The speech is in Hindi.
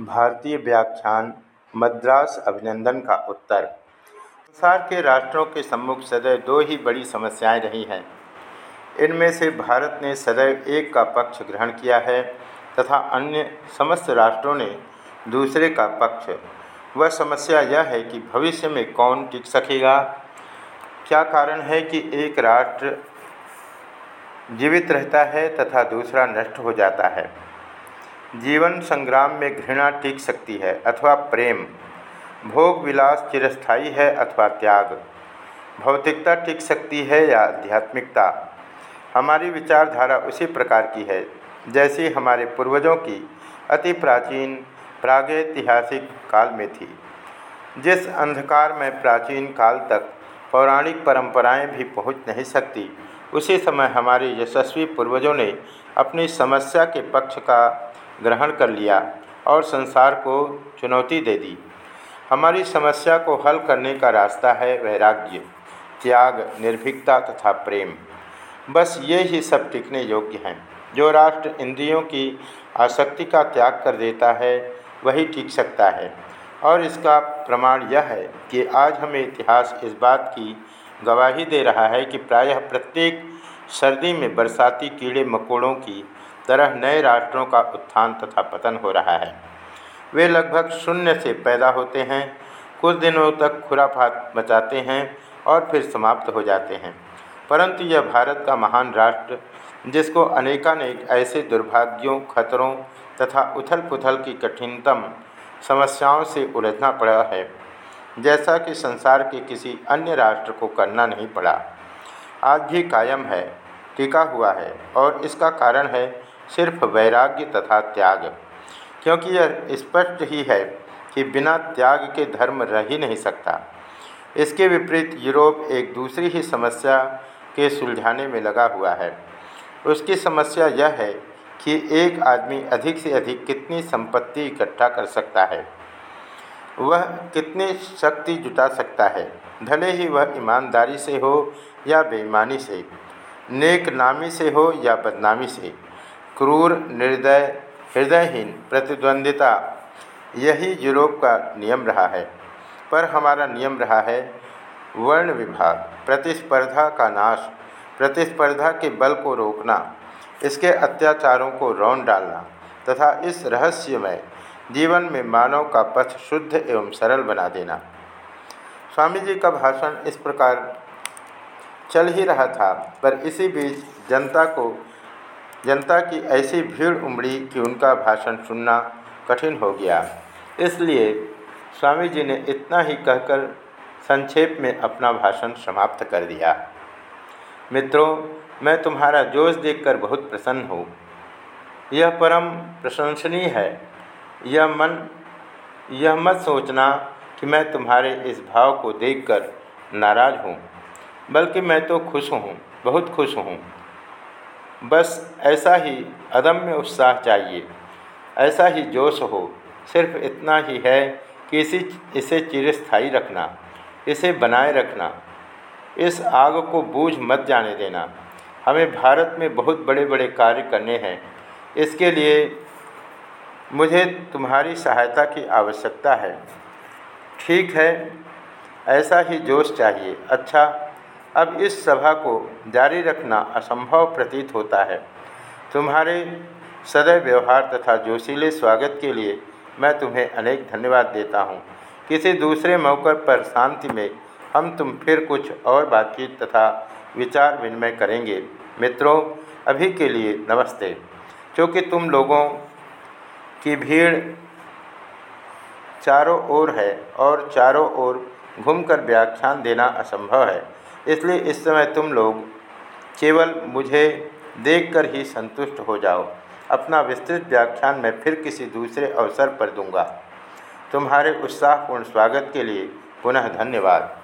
भारतीय व्याख्यान, मद्रास अभिनंदन का उत्तर। संसार के राष्ट्रों के सम्मुख सदैव दो ही बड़ी समस्याएँ रही हैं। इनमें से भारत ने सदैव एक का पक्ष ग्रहण किया है तथा अन्य समस्त राष्ट्रों ने दूसरे का पक्ष। वह समस्या यह है कि भविष्य में कौन टिक सकेगा? क्या कारण है कि एक राष्ट्र जीवित रहता है तथा दूसरा नष्ट हो जाता है? जीवन संग्राम में घृणा टिक सकती है अथवा प्रेम। भोग विलास चिरस्थायी है अथवा त्याग। भौतिकता टिक सकती है या आध्यात्मिकता? हमारी विचारधारा उसी प्रकार की है, जैसी हमारे पूर्वजों की अति प्राचीन प्रागैतिहासिक काल में थी। जिस अंधकार में प्राचीन काल तक पौराणिक परंपराएँ भी पहुँच नहीं सकती, उसी समय हमारे यशस्वी पूर्वजों ने अपनी समस्या के पक्ष का ग्रहण कर लिया और संसार को चुनौती दे दी। हमारी समस्या को हल करने का रास्ता है वैराग्य, त्याग, निर्भीकता तथा प्रेम। बस ये ही सब टिकने योग्य हैं। जो राष्ट्र इंद्रियों की आसक्ति का त्याग कर देता है, वही टिक सकता है। और इसका प्रमाण यह है कि आज हमें इतिहास इस बात की गवाही दे रहा है कि प्रायः प्रत्येक सर्दी में बरसाती कीड़े मकोड़ों की तरह नए राष्ट्रों का उत्थान तथा पतन हो रहा है। वे लगभग शून्य से पैदा होते हैं, कुछ दिनों तक खुराफात मचाते हैं और फिर समाप्त हो जाते हैं। परंतु यह भारत का महान राष्ट्र, जिसको अनेकानेक ऐसे दुर्भाग्यों, खतरों तथा उथल पुथल की कठिनतम समस्याओं से उलझना पड़ा है, जैसा कि संसार के किसी अन्य राष्ट्र को करना नहीं पड़ा। आज भी कायम है, टिका हुआ है और इसका कारण है सिर्फ़ वैराग्य तथा त्याग। क्योंकि यह स्पष्ट ही है कि बिना त्याग के धर्म रह ही नहीं सकता। इसके विपरीत यूरोप एक दूसरी ही समस्या के सुलझाने में लगा हुआ है। उसकी समस्या यह है कि एक आदमी अधिक से अधिक कितनी संपत्ति इकट्ठा कर सकता है? वह कितनी शक्ति जुटा सकता है? भले ही वह ईमानदारी से हो या बेईमानी से नेक नामी से हो या बदनामी से। क्रूर, निर्दय, हृदयहीन, प्रतिद्वंदिता, यही यूरोप का नियम रहा है। पर हमारा नियम रहा है वर्ण विभाग, प्रतिस्पर्धा का नाश, प्रतिस्पर्धा के बल को रोकना, इसके अत्याचारों को रौन डालना, तथा इस रहस्यमय जीवन में मानव का पथ शुद्ध एवं सरल बना देना। स्वामी जी का भाषण इस प्रकार चल ही रहा था, पर इसी बीच जनता को जनता की ऐसी भीड़ उमड़ी कि उनका भाषण सुनना कठिन हो गया। इसलिए स्वामी जी ने इतना ही कहकर संक्षेप में अपना भाषण समाप्त कर दिया। मित्रों, मैं तुम्हारा जोश देखकर बहुत प्रसन्न हूँ। यह परम प्रशंसनीय है। यह मन, यह मत सोचना कि मैं तुम्हारे इस भाव को देखकर नाराज़ हूँ, बल्कि मैं तो खुश हूँ, बहुत खुश हूँ। बस ऐसा ही अदम्य उत्साह चाहिए। ऐसा ही जोश हो, सिर्फ़ इतना ही है कि इसी, इसे चिरस्थाई रखना, इसे बनाए रखना, इस आग को बूझ मत जाने देना। हमें भारत में बहुत बड़े बड़े कार्य करने हैं। इसके लिए मुझे तुम्हारी सहायता की आवश्यकता है। ठीक है, ऐसा ही जोश चाहिए। अच्छा अब इस सभा को जारी रखना असंभव प्रतीत होता है। तुम्हारे सदैव व्यवहार तथा जोशीले स्वागत के लिए मैं तुम्हें अनेक धन्यवाद देता हूँ। किसी दूसरे मौके पर शांति में हम तुम फिर कुछ और बातचीत तथा विचार विनिमय करेंगे। मित्रों, अभी के लिए नमस्ते। क्योंकि तुम लोगों की भीड़ चारों ओर है और चारों ओर घूमकर व्याख्यान देना असंभव है इसलिए इस समय तुम लोग केवल मुझे देखकर ही संतुष्ट हो जाओ। अपना विस्तृत व्याख्यान मैं फिर किसी दूसरे अवसर पर दूँगा। तुम्हारे उत्साहपूर्ण स्वागत के लिए पुनः धन्यवाद।